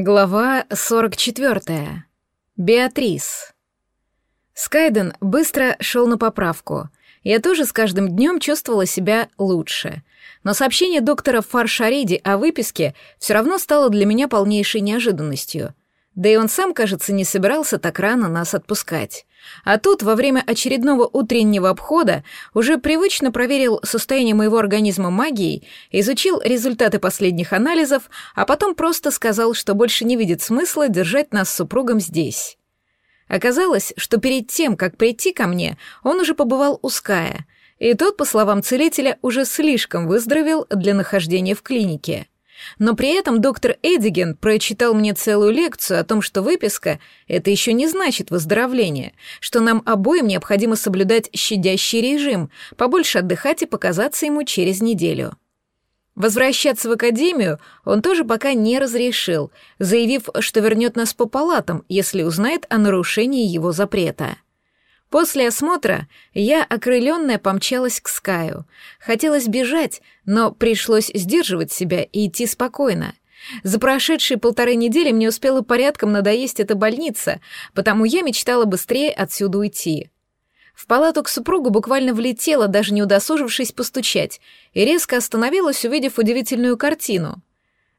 Глава 44. Беатрис. Скайден быстро шел на поправку. Я тоже с каждым днем чувствовала себя лучше. Но сообщение доктора Фаршариди о выписке все равно стало для меня полнейшей неожиданностью. Да и он сам, кажется, не собирался так рано нас отпускать. А тут, во время очередного утреннего обхода, уже привычно проверил состояние моего организма магией, изучил результаты последних анализов, а потом просто сказал, что больше не видит смысла держать нас с супругом здесь. Оказалось, что перед тем, как прийти ко мне, он уже побывал у Ская, и тот, по словам целителя, уже слишком выздоровел для нахождения в клинике. Но при этом доктор Эдиген прочитал мне целую лекцию о том, что выписка — это еще не значит выздоровление, что нам обоим необходимо соблюдать щадящий режим, побольше отдыхать и показаться ему через неделю. Возвращаться в академию он тоже пока не разрешил, заявив, что вернет нас по палатам, если узнает о нарушении его запрета. После осмотра я, окрыленная, помчалась к Скаю. Хотелось бежать, но пришлось сдерживать себя и идти спокойно. За прошедшие полторы недели мне успела порядком надоесть эта больница, потому я мечтала быстрее отсюда уйти. В палату к супругу буквально влетела, даже не удосужившись постучать, и резко остановилась, увидев удивительную картину.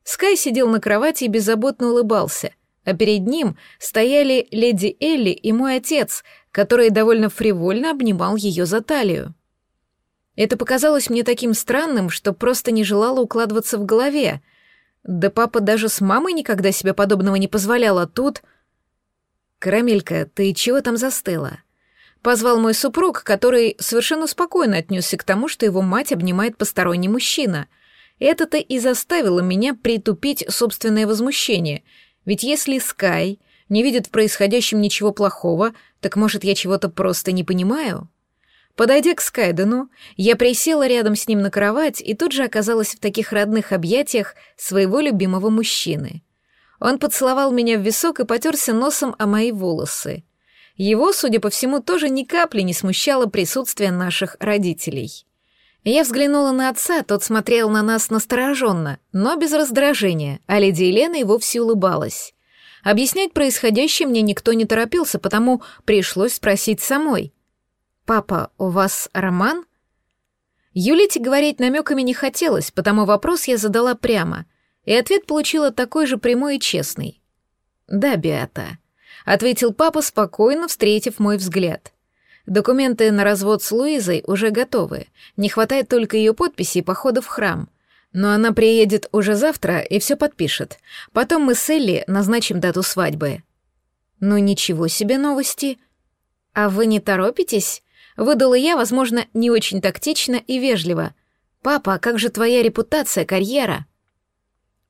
Скай сидел на кровати и беззаботно улыбался, а перед ним стояли леди Элли и мой отец — который довольно фривольно обнимал ее за талию. Это показалось мне таким странным, что просто не желала укладываться в голове. Да папа даже с мамой никогда себе подобного не позволял, а тут... «Карамелька, ты чего там застыла?» Позвал мой супруг, который совершенно спокойно отнесся к тому, что его мать обнимает посторонний мужчина. Это-то и заставило меня притупить собственное возмущение, ведь если Скай не видит в происходящем ничего плохого, так может, я чего-то просто не понимаю? Подойдя к Скайдену, я присела рядом с ним на кровать и тут же оказалась в таких родных объятиях своего любимого мужчины. Он поцеловал меня в висок и потерся носом о мои волосы. Его, судя по всему, тоже ни капли не смущало присутствие наших родителей. Я взглянула на отца, тот смотрел на нас настороженно, но без раздражения, а леди Елена и вовсе улыбалась. Объяснять происходящее мне никто не торопился, потому пришлось спросить самой. «Папа, у вас роман?» Юлите говорить намеками не хотелось, потому вопрос я задала прямо, и ответ получила такой же прямой и честный. «Да, Беата», — ответил папа, спокойно встретив мой взгляд. «Документы на развод с Луизой уже готовы, не хватает только ее подписи и похода в храм». Но она приедет уже завтра и все подпишет. Потом мы с Элли назначим дату свадьбы. Ну ничего себе новости. А вы не торопитесь? Выдала я, возможно, не очень тактично и вежливо. Папа, а как же твоя репутация, карьера?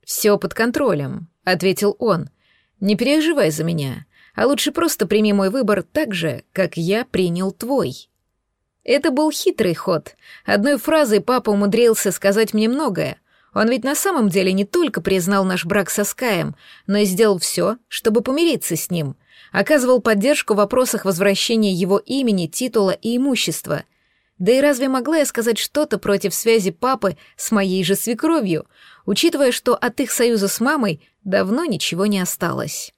Все под контролем, ответил он. Не переживай за меня, а лучше просто прими мой выбор так же, как я принял твой. Это был хитрый ход. Одной фразой папа умудрился сказать мне многое. Он ведь на самом деле не только признал наш брак со Скаем, но и сделал все, чтобы помириться с ним. Оказывал поддержку в вопросах возвращения его имени, титула и имущества. Да и разве могла я сказать что-то против связи папы с моей же свекровью, учитывая, что от их союза с мамой давно ничего не осталось?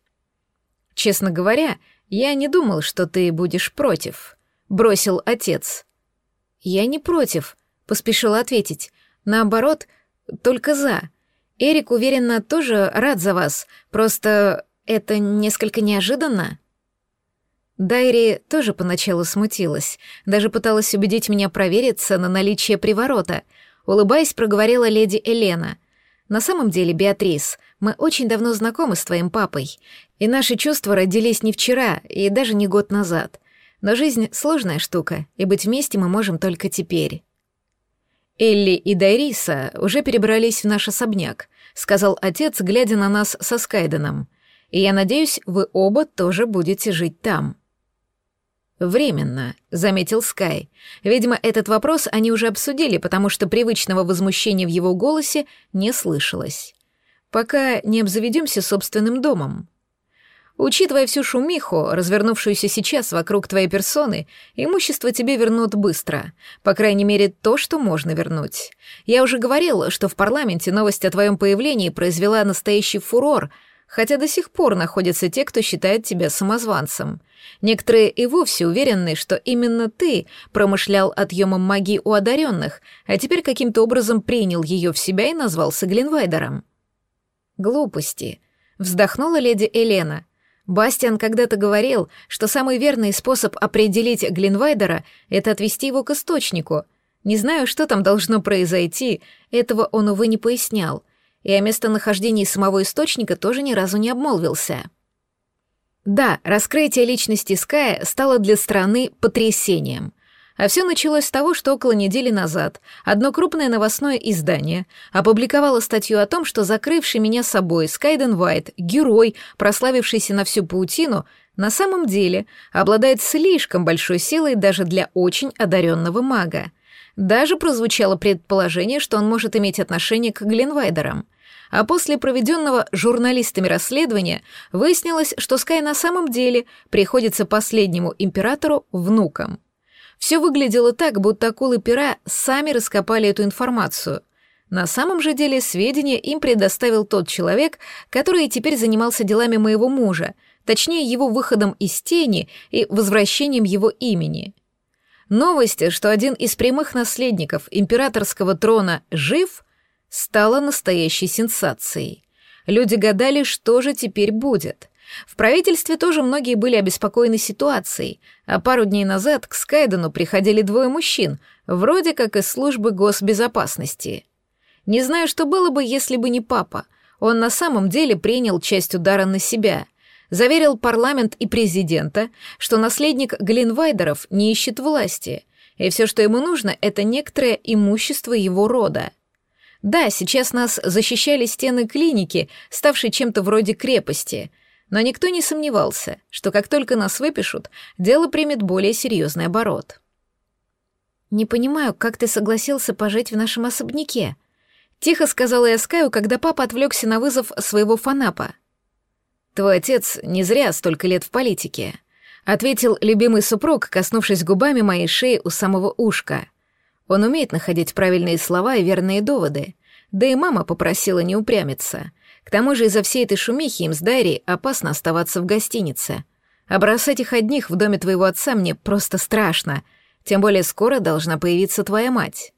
Честно говоря, я не думал, что ты будешь против бросил отец. Я не против, поспешила ответить. Наоборот, только за. Эрик, уверенно, тоже рад за вас. Просто это несколько неожиданно. Дайри тоже поначалу смутилась, даже пыталась убедить меня провериться на наличие приворота. Улыбаясь, проговорила леди Елена. «На самом деле, Беатрис, мы очень давно знакомы с твоим папой, и наши чувства родились не вчера и даже не год назад. Но жизнь — сложная штука, и быть вместе мы можем только теперь. Элли и Дайриса уже перебрались в наш особняк, сказал отец, глядя на нас со Скайденом. И я надеюсь, вы оба тоже будете жить там. «Временно», — заметил Скай. Видимо, этот вопрос они уже обсудили, потому что привычного возмущения в его голосе не слышалось. «Пока не обзаведемся собственным домом». Учитывая всю шумиху, развернувшуюся сейчас вокруг твоей персоны, имущество тебе вернут быстро. По крайней мере, то, что можно вернуть. Я уже говорил, что в парламенте новость о твоем появлении произвела настоящий фурор, хотя до сих пор находятся те, кто считает тебя самозванцем. Некоторые и вовсе уверены, что именно ты промышлял отъемом магии у одаренных, а теперь каким-то образом принял ее в себя и назвался Глинвайдером. Глупости. Вздохнула леди Елена. Бастиан когда-то говорил, что самый верный способ определить Глинвайдера — это отвести его к источнику. Не знаю, что там должно произойти, этого он, увы, не пояснял, и о местонахождении самого источника тоже ни разу не обмолвился. Да, раскрытие личности Ская стало для страны потрясением. А все началось с того, что около недели назад одно крупное новостное издание опубликовало статью о том, что закрывший меня собой Скайден Вайт, герой, прославившийся на всю паутину, на самом деле обладает слишком большой силой даже для очень одаренного мага. Даже прозвучало предположение, что он может иметь отношение к Гленвайдерам — а после проведенного журналистами расследования выяснилось, что Скай на самом деле приходится последнему императору внуком. Все выглядело так, будто акулы пера сами раскопали эту информацию. На самом же деле сведения им предоставил тот человек, который теперь занимался делами моего мужа, точнее его выходом из тени и возвращением его имени. Новость, что один из прямых наследников императорского трона жив — стала настоящей сенсацией. Люди гадали, что же теперь будет. В правительстве тоже многие были обеспокоены ситуацией, а пару дней назад к Скайдену приходили двое мужчин, вроде как из службы госбезопасности. Не знаю, что было бы, если бы не папа. Он на самом деле принял часть удара на себя. Заверил парламент и президента, что наследник Глинвайдеров не ищет власти, и все, что ему нужно, это некоторое имущество его рода — да, сейчас нас защищали стены клиники, ставшей чем-то вроде крепости, но никто не сомневался, что как только нас выпишут, дело примет более серьезный оборот. «Не понимаю, как ты согласился пожить в нашем особняке?» — тихо сказала я Скаю, когда папа отвлекся на вызов своего фанапа. «Твой отец не зря столько лет в политике», — ответил любимый супруг, коснувшись губами моей шеи у самого ушка — он умеет находить правильные слова и верные доводы. Да и мама попросила не упрямиться. К тому же из-за всей этой шумихи им с Дайри опасно оставаться в гостинице. А бросать их одних в доме твоего отца мне просто страшно. Тем более скоро должна появиться твоя мать.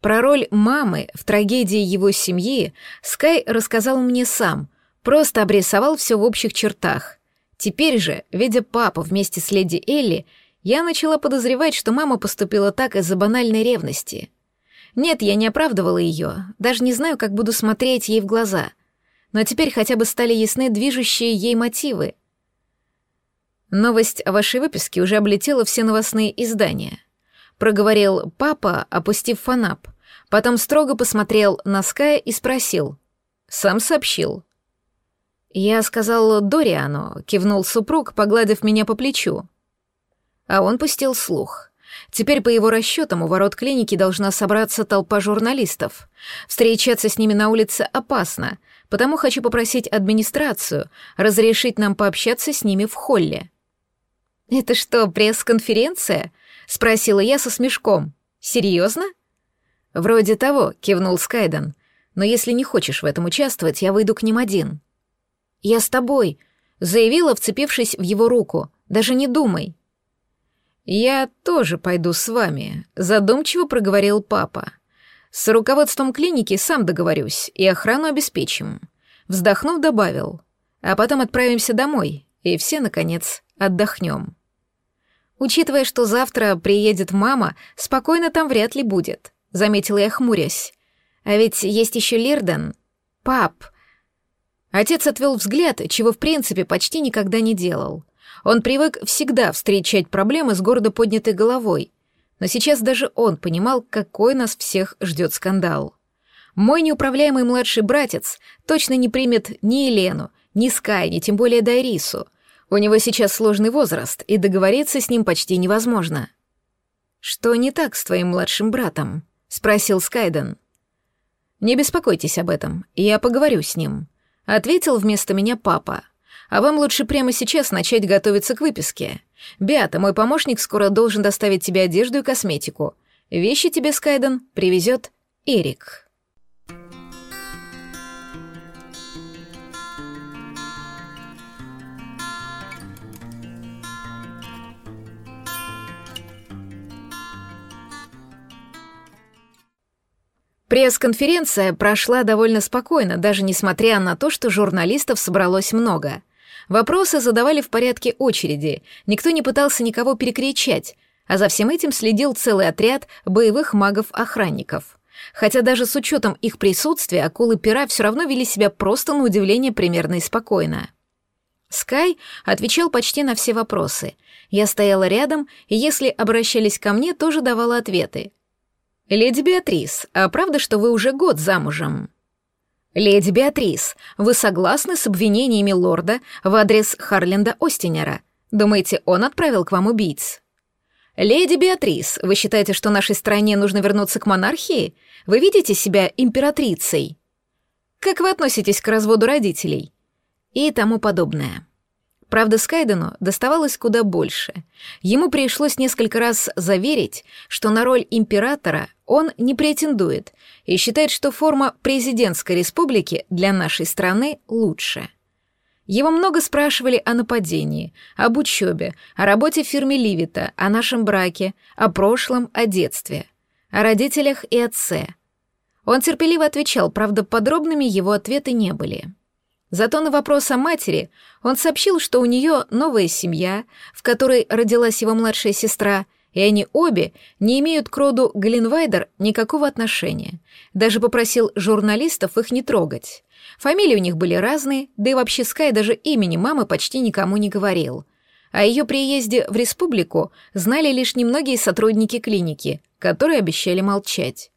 Про роль мамы в трагедии его семьи Скай рассказал мне сам, просто обрисовал все в общих чертах. Теперь же, видя папу вместе с леди Элли, я начала подозревать, что мама поступила так из-за банальной ревности. Нет, я не оправдывала ее, даже не знаю, как буду смотреть ей в глаза. Но теперь хотя бы стали ясны движущие ей мотивы. Новость о вашей выписке уже облетела все новостные издания. Проговорил папа, опустив фанап. Потом строго посмотрел на Ская и спросил. «Сам сообщил». «Я сказал Дориану», — кивнул супруг, погладив меня по плечу. А он пустил слух. Теперь, по его расчетам, у ворот клиники должна собраться толпа журналистов. Встречаться с ними на улице опасно, потому хочу попросить администрацию разрешить нам пообщаться с ними в холле. «Это что, пресс-конференция?» — спросила я со смешком. «Серьезно?» «Вроде того», — кивнул Скайден. «Но если не хочешь в этом участвовать, я выйду к ним один». «Я с тобой», — заявила, вцепившись в его руку. «Даже не думай». «Я тоже пойду с вами», — задумчиво проговорил папа. «С руководством клиники сам договорюсь и охрану обеспечим». Вздохнув, добавил. «А потом отправимся домой, и все, наконец, отдохнем». «Учитывая, что завтра приедет мама, спокойно там вряд ли будет», — заметила я, хмурясь. «А ведь есть еще Лирден. Пап». Отец отвел взгляд, чего в принципе почти никогда не делал. Он привык всегда встречать проблемы с гордо поднятой головой, но сейчас даже он понимал, какой нас всех ждет скандал. Мой неуправляемый младший братец точно не примет ни Елену, ни Скай, ни тем более Дайрису. У него сейчас сложный возраст, и договориться с ним почти невозможно. «Что не так с твоим младшим братом?» — спросил Скайден. «Не беспокойтесь об этом, я поговорю с ним», — ответил вместо меня папа. А вам лучше прямо сейчас начать готовиться к выписке. Беата, мой помощник скоро должен доставить тебе одежду и косметику. Вещи тебе, Скайден, привезет Эрик». Пресс-конференция прошла довольно спокойно, даже несмотря на то, что журналистов собралось много — Вопросы задавали в порядке очереди, никто не пытался никого перекричать, а за всем этим следил целый отряд боевых магов-охранников. Хотя даже с учетом их присутствия акулы пера все равно вели себя просто на удивление примерно и спокойно. Скай отвечал почти на все вопросы. Я стояла рядом, и если обращались ко мне, тоже давала ответы. «Леди Беатрис, а правда, что вы уже год замужем?» «Леди Беатрис, вы согласны с обвинениями лорда в адрес Харленда Остинера? Думаете, он отправил к вам убийц?» «Леди Беатрис, вы считаете, что нашей стране нужно вернуться к монархии? Вы видите себя императрицей?» «Как вы относитесь к разводу родителей?» И тому подобное. Правда, Скайдену доставалось куда больше. Ему пришлось несколько раз заверить, что на роль императора он не претендует и считает, что форма президентской республики для нашей страны лучше. Его много спрашивали о нападении, об учебе, о работе в фирме Ливита, о нашем браке, о прошлом, о детстве, о родителях и отце. Он терпеливо отвечал, правда, подробными его ответы не были. Зато на вопрос о матери он сообщил, что у нее новая семья, в которой родилась его младшая сестра, и они обе не имеют к роду Глинвайдер никакого отношения. Даже попросил журналистов их не трогать. Фамилии у них были разные, да и вообще Скай даже имени мамы почти никому не говорил. О ее приезде в республику знали лишь немногие сотрудники клиники, которые обещали молчать.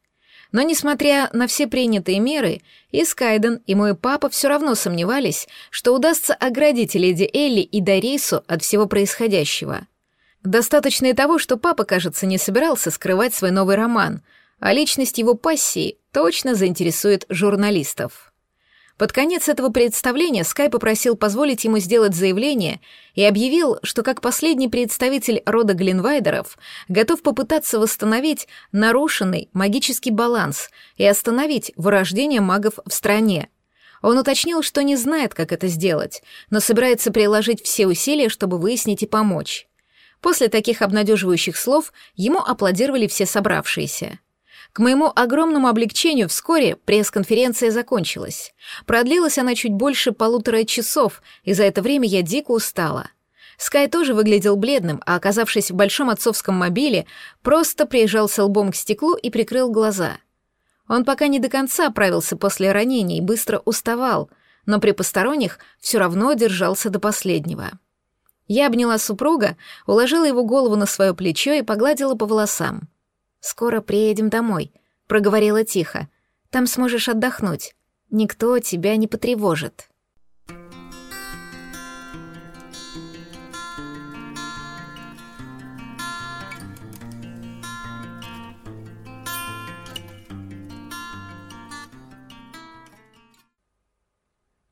Но, несмотря на все принятые меры, и Скайден, и мой папа все равно сомневались, что удастся оградить леди Элли и Дарейсу от всего происходящего. Достаточно и того, что папа, кажется, не собирался скрывать свой новый роман, а личность его пассии точно заинтересует журналистов. Под конец этого представления Скай попросил позволить ему сделать заявление и объявил, что как последний представитель рода Глинвайдеров готов попытаться восстановить нарушенный магический баланс и остановить вырождение магов в стране. Он уточнил, что не знает, как это сделать, но собирается приложить все усилия, чтобы выяснить и помочь. После таких обнадеживающих слов ему аплодировали все собравшиеся. К моему огромному облегчению вскоре пресс-конференция закончилась. Продлилась она чуть больше полутора часов, и за это время я дико устала. Скай тоже выглядел бледным, а оказавшись в большом отцовском мобиле, просто приезжался лбом к стеклу и прикрыл глаза. Он пока не до конца оправился после ранения и быстро уставал, но при посторонних все равно держался до последнего. Я обняла супруга, уложила его голову на свое плечо и погладила по волосам. «Скоро приедем домой», — проговорила тихо. «Там сможешь отдохнуть. Никто тебя не потревожит».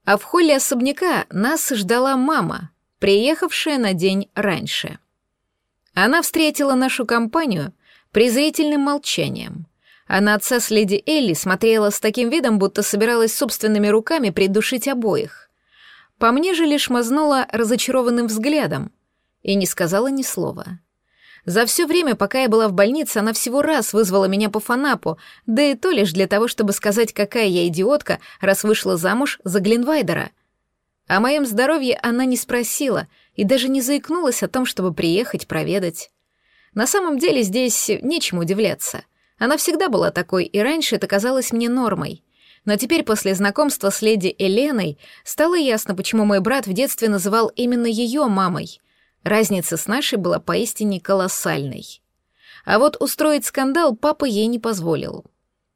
А в холле особняка нас ждала мама, приехавшая на день раньше. Она встретила нашу компанию презрительным молчанием. А на отца с леди Элли смотрела с таким видом, будто собиралась собственными руками придушить обоих. По мне же лишь мазнула разочарованным взглядом и не сказала ни слова. За все время, пока я была в больнице, она всего раз вызвала меня по фанапу, да и то лишь для того, чтобы сказать, какая я идиотка, раз вышла замуж за Глинвайдера. О моем здоровье она не спросила и даже не заикнулась о том, чтобы приехать проведать. На самом деле здесь нечему удивляться. Она всегда была такой, и раньше это казалось мне нормой. Но теперь после знакомства с леди Еленой стало ясно, почему мой брат в детстве называл именно ее мамой. Разница с нашей была поистине колоссальной. А вот устроить скандал папа ей не позволил.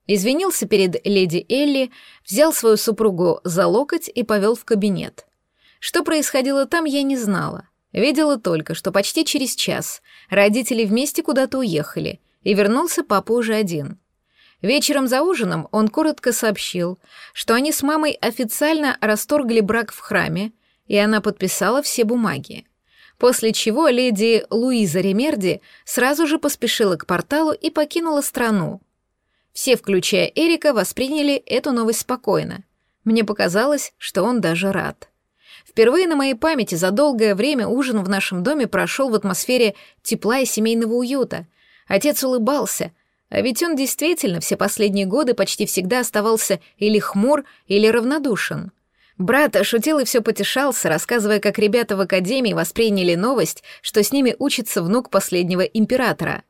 Извинился перед леди Элли, взял свою супругу за локоть и повел в кабинет. Что происходило там, я не знала. Видела только, что почти через час родители вместе куда-то уехали, и вернулся папа уже один. Вечером за ужином он коротко сообщил, что они с мамой официально расторгли брак в храме, и она подписала все бумаги. После чего леди Луиза Ремерди сразу же поспешила к порталу и покинула страну. Все, включая Эрика, восприняли эту новость спокойно. Мне показалось, что он даже рад. Впервые на моей памяти за долгое время ужин в нашем доме прошел в атмосфере тепла и семейного уюта. Отец улыбался, А ведь он действительно все последние годы почти всегда оставался или хмур, или равнодушен. Брат шутил и все потешался, рассказывая, как ребята в академии восприняли новость, что с ними учится внук последнего императора.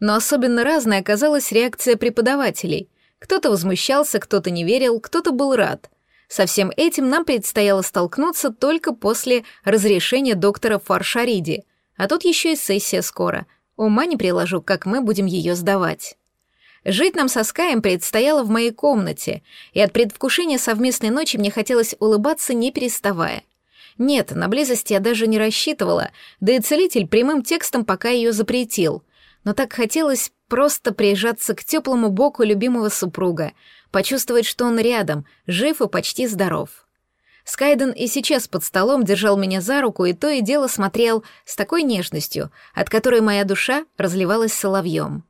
Но особенно разной оказалась реакция преподавателей. Кто-то возмущался, кто-то не верил, кто-то был рад. Со всем этим нам предстояло столкнуться только после разрешения доктора Фаршариди, а тут еще и сессия скоро. Ума не приложу, как мы будем ее сдавать. Жить нам со Скаем предстояло в моей комнате, и от предвкушения совместной ночи мне хотелось улыбаться, не переставая. Нет, на близость я даже не рассчитывала, да и целитель прямым текстом пока ее запретил. Но так хотелось просто прижаться к теплому боку любимого супруга, почувствовать, что он рядом, жив и почти здоров. Скайден и сейчас под столом держал меня за руку и то и дело смотрел с такой нежностью, от которой моя душа разливалась соловьем.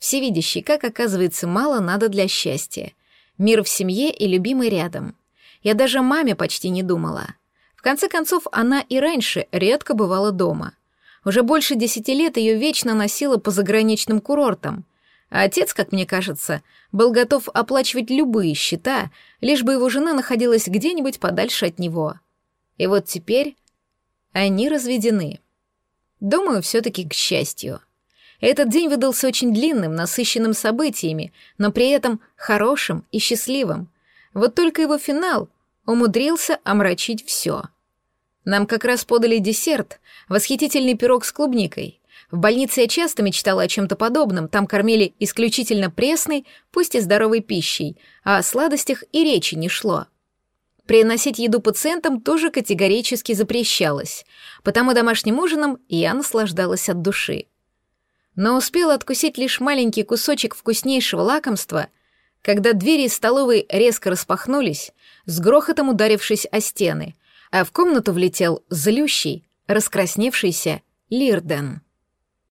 Всевидящий, как оказывается, мало надо для счастья. Мир в семье и любимый рядом. Я даже маме почти не думала. В конце концов, она и раньше редко бывала дома. Уже больше десяти лет ее вечно носила по заграничным курортам. А отец, как мне кажется, был готов оплачивать любые счета, лишь бы его жена находилась где-нибудь подальше от него. И вот теперь они разведены. Думаю, все-таки к счастью. Этот день выдался очень длинным, насыщенным событиями, но при этом хорошим и счастливым. Вот только его финал умудрился омрачить все. Нам как раз подали десерт, восхитительный пирог с клубникой. В больнице я часто мечтала о чем-то подобном, там кормили исключительно пресной, пусть и здоровой пищей, а о сладостях и речи не шло. Приносить еду пациентам тоже категорически запрещалось, потому домашним ужином я наслаждалась от души но успел откусить лишь маленький кусочек вкуснейшего лакомства, когда двери из столовой резко распахнулись, с грохотом ударившись о стены, а в комнату влетел злющий, раскрасневшийся Лирден.